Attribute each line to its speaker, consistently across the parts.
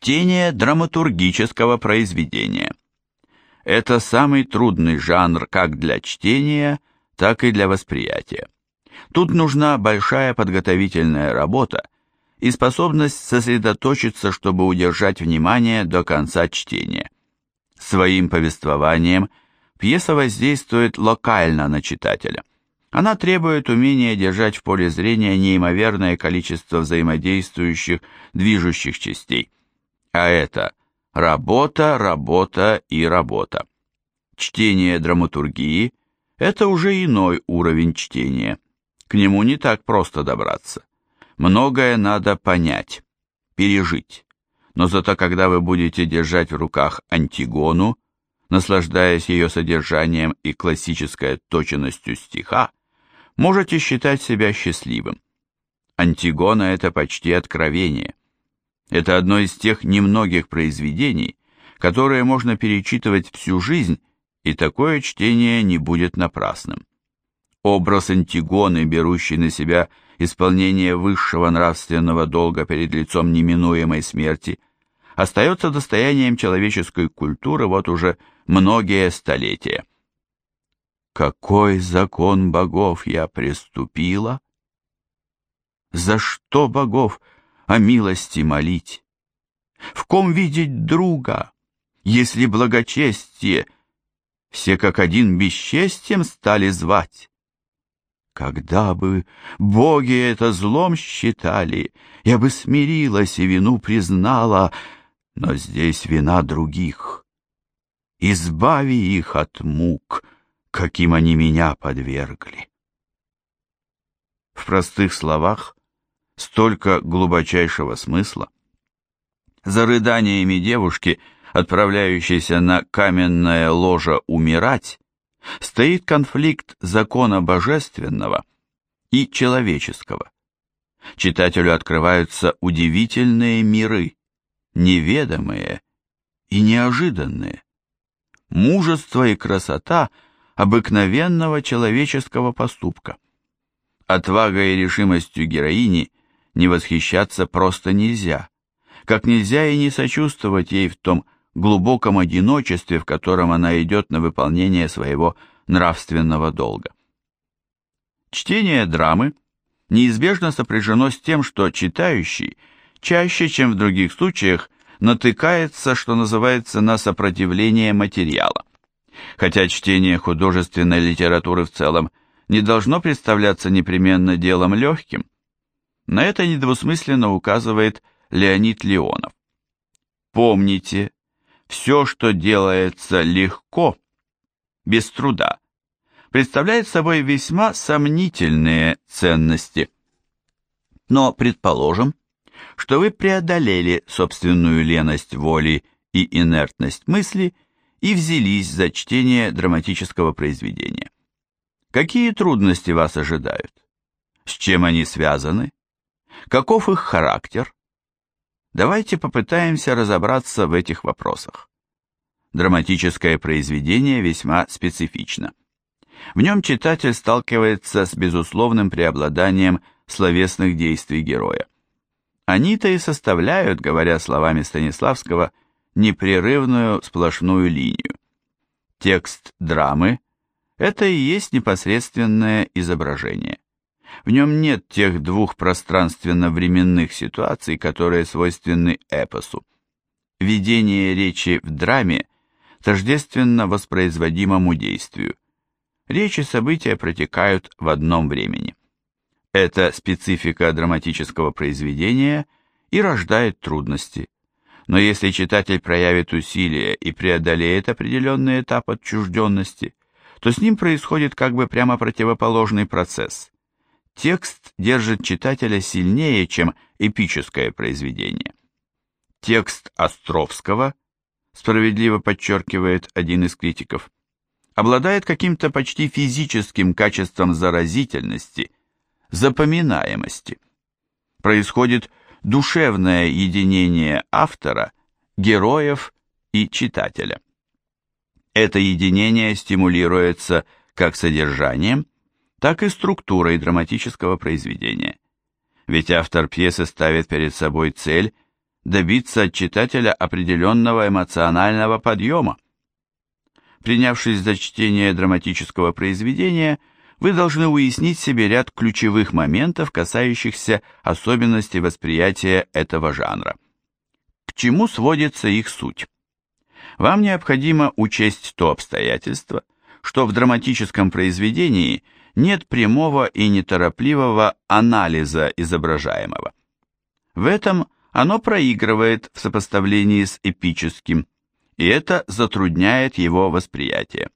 Speaker 1: Чтение драматургического произведения. Это самый трудный жанр как для чтения, так и для восприятия. Тут нужна большая подготовительная работа и способность сосредоточиться, чтобы удержать внимание до конца чтения. Своим повествованием пьеса воздействует локально на читателя. Она требует умения держать в поле зрения неимоверное количество взаимодействующих, движущих частей. А это работа, работа и работа. Чтение драматургии – это уже иной уровень чтения. К нему не так просто добраться. Многое надо понять, пережить. Но зато когда вы будете держать в руках Антигону, наслаждаясь ее содержанием и классической точенностью стиха, можете считать себя счастливым. Антигона – это почти откровение. Это одно из тех немногих произведений, которые можно перечитывать всю жизнь, и такое чтение не будет напрасным. Образ Антигоны, берущий на себя исполнение высшего нравственного долга перед лицом неминуемой смерти, остается достоянием человеческой культуры вот уже многие столетия. Какой закон богов я преступила? За что богов о милости молить? В ком видеть друга, если благочестие все как один бесчестием стали звать? Когда бы боги это злом считали, я бы смирилась и вину признала, но здесь вина других. Избави их от мук — каким они меня подвергли. В простых словах столько глубочайшего смысла. За рыданиями девушки, отправляющейся на каменное ложе умирать, стоит конфликт закона божественного и человеческого. Читателю открываются удивительные миры, неведомые и неожиданные. Мужество и красота – обыкновенного человеческого поступка. Отвагой и решимостью героини не восхищаться просто нельзя, как нельзя и не сочувствовать ей в том глубоком одиночестве, в котором она идет на выполнение своего нравственного долга. Чтение драмы неизбежно сопряжено с тем, что читающий чаще, чем в других случаях, натыкается, что называется, на сопротивление материала. Хотя чтение художественной литературы в целом не должно представляться непременно делом легким, на это недвусмысленно указывает Леонид Леонов. Помните, все, что делается легко, без труда, представляет собой весьма сомнительные ценности. Но предположим, что вы преодолели собственную леность воли и инертность мысли – и взялись за чтение драматического произведения. Какие трудности вас ожидают? С чем они связаны? Каков их характер? Давайте попытаемся разобраться в этих вопросах. Драматическое произведение весьма специфично. В нем читатель сталкивается с безусловным преобладанием словесных действий героя. Они-то и составляют, говоря словами Станиславского, непрерывную сплошную линию. Текст драмы – это и есть непосредственное изображение. В нем нет тех двух пространственно-временных ситуаций, которые свойственны эпосу. Ведение речи в драме тождественно воспроизводимому действию. Речи события протекают в одном времени. Это специфика драматического произведения и рождает трудности – но если читатель проявит усилия и преодолеет определенный этап отчужденности, то с ним происходит как бы прямо противоположный процесс. Текст держит читателя сильнее, чем эпическое произведение. Текст Островского, справедливо подчеркивает один из критиков, обладает каким-то почти физическим качеством заразительности, запоминаемости. Происходит душевное единение автора, героев и читателя. Это единение стимулируется как содержанием, так и структурой драматического произведения. Ведь автор пьесы ставит перед собой цель добиться от читателя определенного эмоционального подъема. Принявшись за чтение драматического произведения, вы должны уяснить себе ряд ключевых моментов, касающихся особенностей восприятия этого жанра. К чему сводится их суть? Вам необходимо учесть то обстоятельство, что в драматическом произведении нет прямого и неторопливого анализа изображаемого. В этом оно проигрывает в сопоставлении с эпическим, и это затрудняет его восприятие.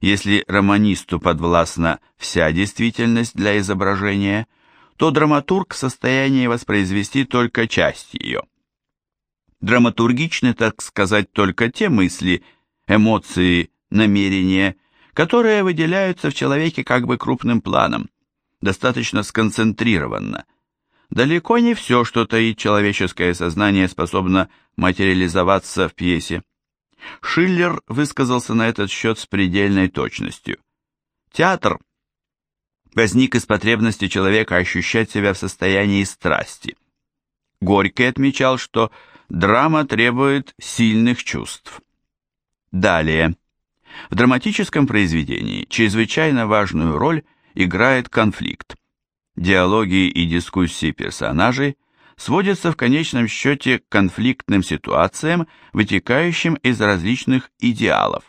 Speaker 1: Если романисту подвластна вся действительность для изображения, то драматург в состоянии воспроизвести только часть ее. Драматургичны, так сказать, только те мысли, эмоции, намерения, которые выделяются в человеке как бы крупным планом, достаточно сконцентрированно. Далеко не все, что таит человеческое сознание, способно материализоваться в пьесе. Шиллер высказался на этот счет с предельной точностью. Театр возник из потребности человека ощущать себя в состоянии страсти. Горький отмечал, что драма требует сильных чувств. Далее. В драматическом произведении чрезвычайно важную роль играет конфликт. Диалоги и дискуссии персонажей сводятся в конечном счете к конфликтным ситуациям, вытекающим из различных идеалов.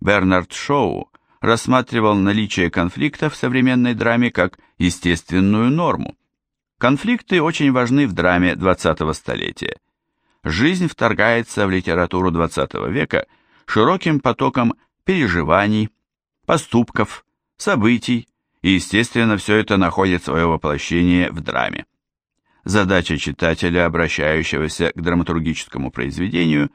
Speaker 1: Бернард Шоу рассматривал наличие конфликта в современной драме как естественную норму. Конфликты очень важны в драме 20-го столетия. Жизнь вторгается в литературу 20 века широким потоком переживаний, поступков, событий, и, естественно, все это находит свое воплощение в драме. Задача читателя, обращающегося к драматургическому произведению,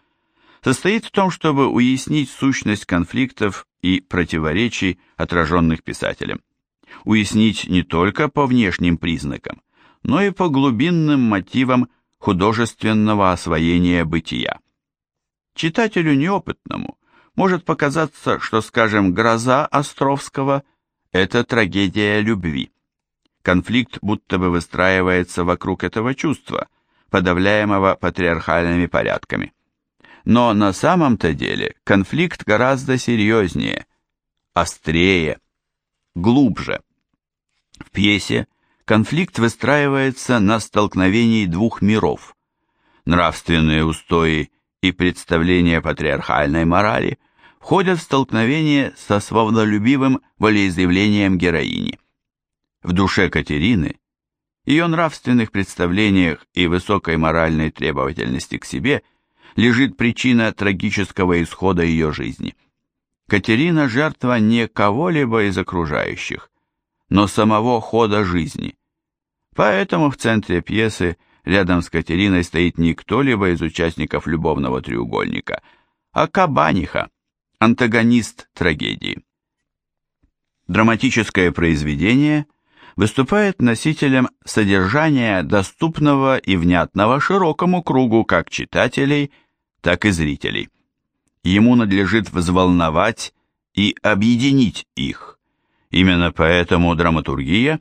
Speaker 1: состоит в том, чтобы уяснить сущность конфликтов и противоречий, отраженных писателем. Уяснить не только по внешним признакам, но и по глубинным мотивам художественного освоения бытия. Читателю неопытному может показаться, что, скажем, «Гроза» Островского – это трагедия любви. Конфликт будто бы выстраивается вокруг этого чувства, подавляемого патриархальными порядками. Но на самом-то деле конфликт гораздо серьезнее, острее, глубже. В пьесе конфликт выстраивается на столкновении двух миров. Нравственные устои и представления патриархальной морали входят в столкновение со свободолюбивым волеизъявлением героини. В душе Катерины, ее нравственных представлениях и высокой моральной требовательности к себе лежит причина трагического исхода ее жизни. Катерина – жертва не кого-либо из окружающих, но самого хода жизни. Поэтому в центре пьесы рядом с Катериной стоит не кто-либо из участников любовного треугольника, а Кабаниха, антагонист трагедии. Драматическое произведение – выступает носителем содержания доступного и внятного широкому кругу как читателей, так и зрителей. Ему надлежит взволновать и объединить их. Именно поэтому драматургия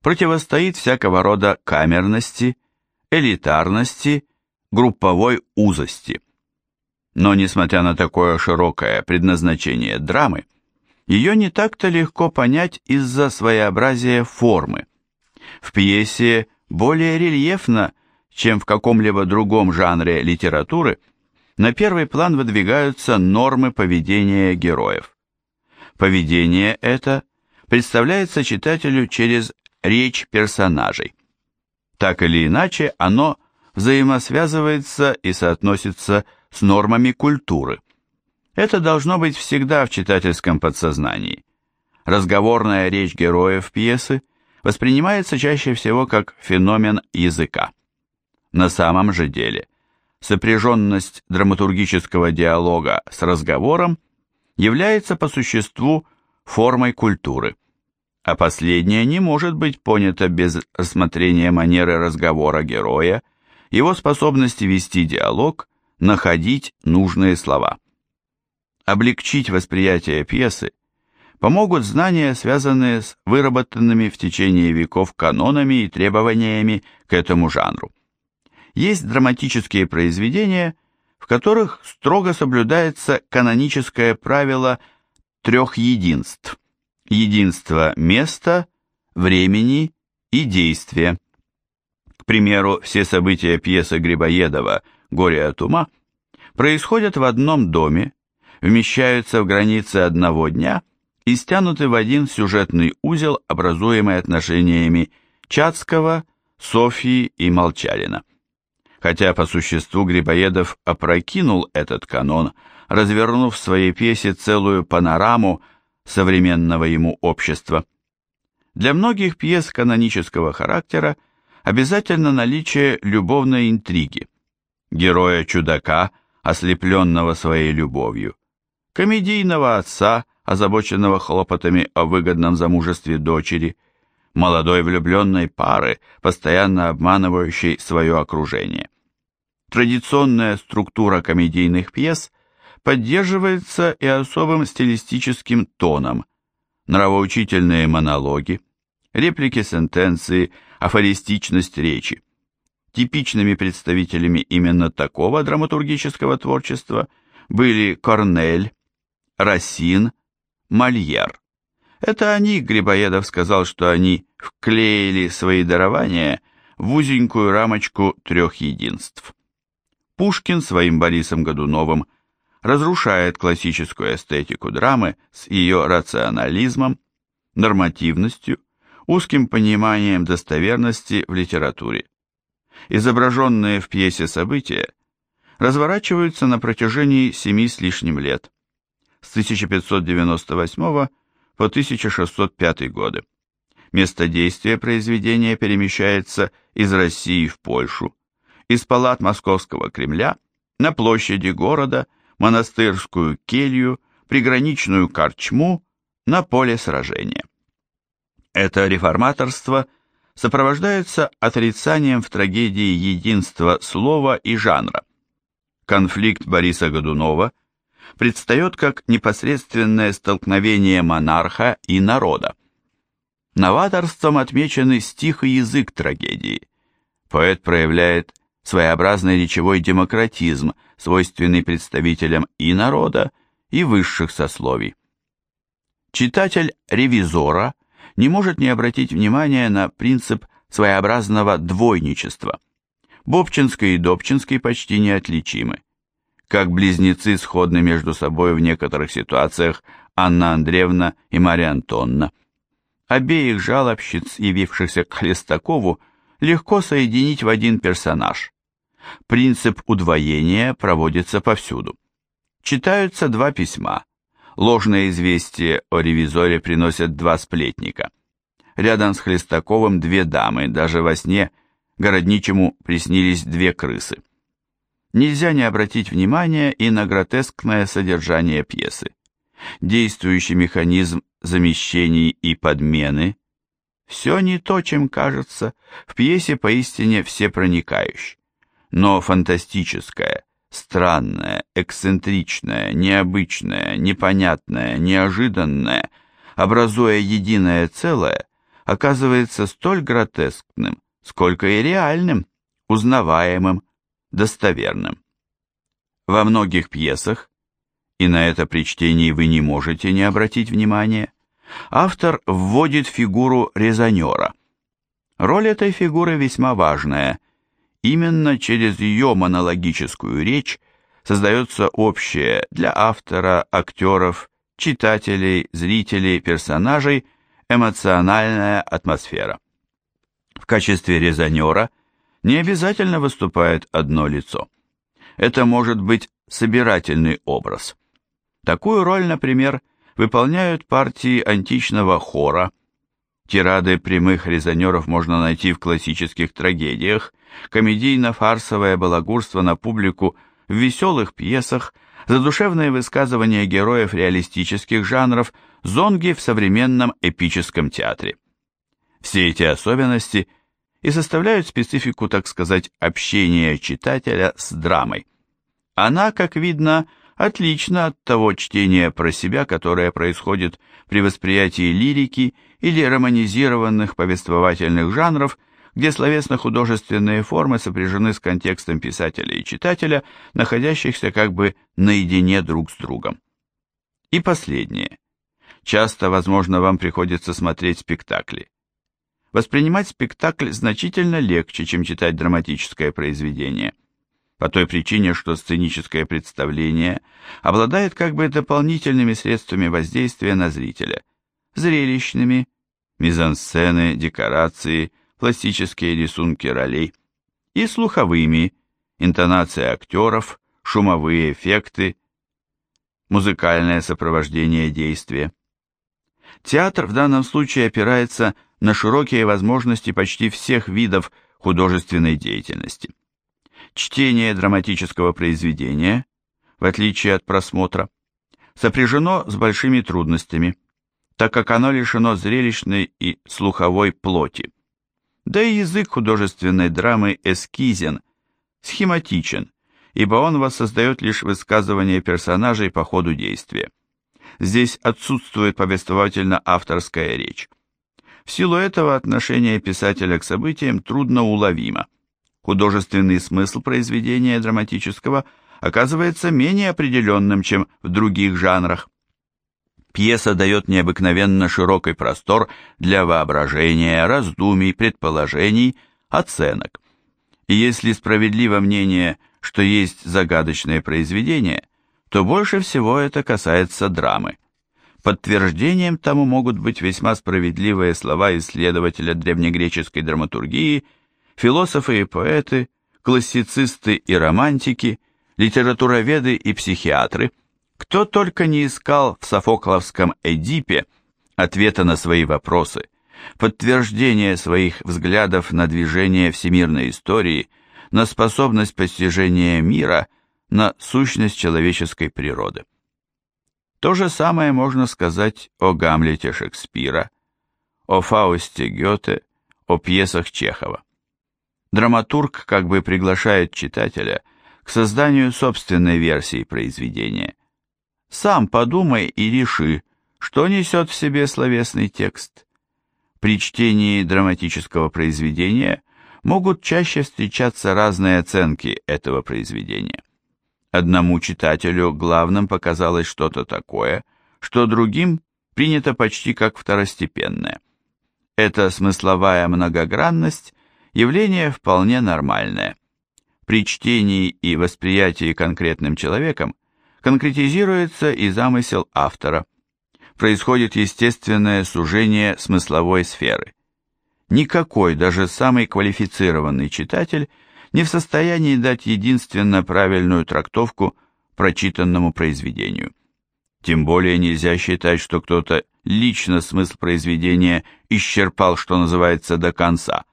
Speaker 1: противостоит всякого рода камерности, элитарности, групповой узости. Но несмотря на такое широкое предназначение драмы, ее не так-то легко понять из-за своеобразия формы. В пьесе более рельефно, чем в каком-либо другом жанре литературы, на первый план выдвигаются нормы поведения героев. Поведение это представляется читателю через речь персонажей. Так или иначе, оно взаимосвязывается и соотносится с нормами культуры. Это должно быть всегда в читательском подсознании. Разговорная речь героев пьесы воспринимается чаще всего как феномен языка. На самом же деле, сопряженность драматургического диалога с разговором является по существу формой культуры, а последняя не может быть понята без рассмотрения манеры разговора героя, его способности вести диалог, находить нужные слова облегчить восприятие пьесы помогут знания, связанные с выработанными в течение веков канонами и требованиями к этому жанру. Есть драматические произведения, в которых строго соблюдается каноническое правило трех единств. Единство места, времени и действия. К примеру, все события пьесы Грибоедова «Горе от ума» происходят в одном доме, вмещаются в границы одного дня и стянуты в один сюжетный узел, образуемый отношениями Чацкого, Софьи и Молчалина. Хотя по существу Грибоедов опрокинул этот канон, развернув в своей пьесе целую панораму современного ему общества. Для многих пьес канонического характера обязательно наличие любовной интриги, героя-чудака, ослепленного своей любовью, комедийного отца, озабоченного хлопотами о выгодном замужестве дочери, молодой влюбленной пары, постоянно обманывающей свое окружение. Традиционная структура комедийных пьес поддерживается и особым стилистическим тоном, нравоучительные монологи, реплики сентенции, афористичность речи. Типичными представителями именно такого драматургического творчества были Корнель, Рассин, Мольер. Это они, Грибоедов сказал, что они вклеили свои дарования в узенькую рамочку трех единств. Пушкин своим Борисом Годуновым разрушает классическую эстетику драмы с ее рационализмом, нормативностью, узким пониманием достоверности в литературе. Изображенные в пьесе события разворачиваются на протяжении семи с лишним лет, с 1598 по 1605 годы. Место действия произведения перемещается из России в Польшу, из палат Московского Кремля на площади города, монастырскую келью, приграничную корчму, на поле сражения. Это реформаторство сопровождается отрицанием в трагедии единства слова и жанра. Конфликт Бориса Годунова предстает как непосредственное столкновение монарха и народа. Новаторством отмечены стих и язык трагедии. Поэт проявляет своеобразный речевой демократизм, свойственный представителям и народа, и высших сословий. Читатель ревизора не может не обратить внимания на принцип своеобразного двойничества. Бобчинский и Добчинский почти неотличимы. Как близнецы сходны между собой в некоторых ситуациях Анна Андреевна и Мария Антонна. Обеих жалобщиц, явившихся к Хлестакову, легко соединить в один персонаж. Принцип удвоения проводится повсюду. Читаются два письма – Ложное известие о ревизоре приносят два сплетника. Рядом с Хлестаковым две дамы, даже во сне городничему приснились две крысы. Нельзя не обратить внимания и на гротескное содержание пьесы. Действующий механизм замещений и подмены – все не то, чем кажется, в пьесе поистине всепроникающий. Но фантастическое – странное, эксцентричное, необычное, непонятное, неожиданное, образуя единое целое, оказывается столь гротескным, сколько и реальным, узнаваемым, достоверным. Во многих пьесах, и на это при чтении вы не можете не обратить внимания, автор вводит фигуру резонера. Роль этой фигуры весьма важная – Именно через ее монологическую речь создается общая для автора, актеров, читателей, зрителей, персонажей эмоциональная атмосфера. В качестве резонера не обязательно выступает одно лицо. Это может быть собирательный образ. Такую роль, например, выполняют партии античного хора. Тирады прямых резонеров можно найти в классических трагедиях, комедийно-фарсовое балагурство на публику в веселых пьесах, задушевные высказывания героев реалистических жанров, зонги в современном эпическом театре. Все эти особенности и составляют специфику, так сказать, общения читателя с драмой. Она, как видно, отлична от того чтения про себя, которое происходит при восприятии лирики или романизированных повествовательных жанров, где словесно-художественные формы сопряжены с контекстом писателя и читателя, находящихся как бы наедине друг с другом. И последнее. Часто, возможно, вам приходится смотреть спектакли. Воспринимать спектакль значительно легче, чем читать драматическое произведение. По той причине, что сценическое представление обладает как бы дополнительными средствами воздействия на зрителя. Зрелищными, мизансцены, декорации, пластические рисунки ролей, и слуховыми, интонация актеров, шумовые эффекты, музыкальное сопровождение действия. Театр в данном случае опирается на широкие возможности почти всех видов художественной деятельности. Чтение драматического произведения, в отличие от просмотра, сопряжено с большими трудностями, так как оно лишено зрелищной и слуховой плоти. Да и язык художественной драмы эскизен, схематичен, ибо он воссоздает лишь высказывание персонажей по ходу действия. Здесь отсутствует повествовательно-авторская речь. В силу этого отношение писателя к событиям трудно уловимо. Художественный смысл произведения драматического оказывается менее определенным, чем в других жанрах. Пьеса дает необыкновенно широкий простор для воображения, раздумий, предположений, оценок. И если справедливо мнение, что есть загадочное произведение, то больше всего это касается драмы. Подтверждением тому могут быть весьма справедливые слова исследователя древнегреческой драматургии, философы и поэты, классицисты и романтики, литературоведы и психиатры – кто только не искал в Софокловском Эдипе ответа на свои вопросы, подтверждения своих взглядов на движение всемирной истории, на способность постижения мира, на сущность человеческой природы. То же самое можно сказать о Гамлете Шекспира, о Фаусте Гёте, о пьесах Чехова. Драматург как бы приглашает читателя к созданию собственной версии произведения – сам подумай и реши, что несет в себе словесный текст. При чтении драматического произведения могут чаще встречаться разные оценки этого произведения. Одному читателю главным показалось что-то такое, что другим принято почти как второстепенное. Эта смысловая многогранность – явление вполне нормальное. При чтении и восприятии конкретным человеком конкретизируется и замысел автора. Происходит естественное сужение смысловой сферы. Никакой, даже самый квалифицированный читатель не в состоянии дать единственно правильную трактовку прочитанному произведению. Тем более нельзя считать, что кто-то лично смысл произведения исчерпал, что называется, до конца.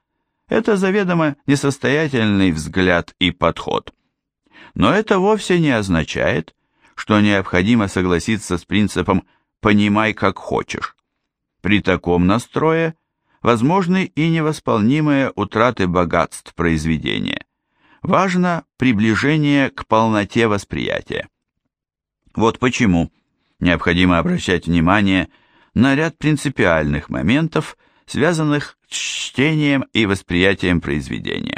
Speaker 1: Это заведомо несостоятельный взгляд и подход. Но это вовсе не означает, что необходимо согласиться с принципом «понимай как хочешь». При таком настрое возможны и невосполнимые утраты богатств произведения. Важно приближение к полноте восприятия. Вот почему необходимо обращать внимание на ряд принципиальных моментов, связанных с чтением и восприятием произведения.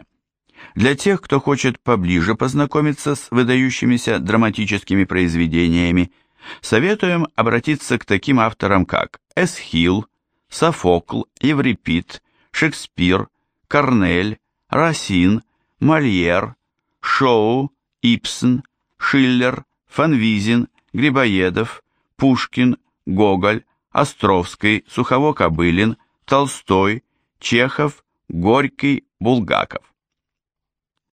Speaker 1: Для тех, кто хочет поближе познакомиться с выдающимися драматическими произведениями, советуем обратиться к таким авторам, как Эсхил, Софокл, Еврипид, Шекспир, Корнель, Расин, Мольер, Шоу, Ипсен, Шиллер, Фанвизин, Грибоедов, Пушкин, Гоголь, Островский, Сухово-Кобылин, Толстой, Чехов, Горький, Булгаков.